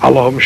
Alle haben.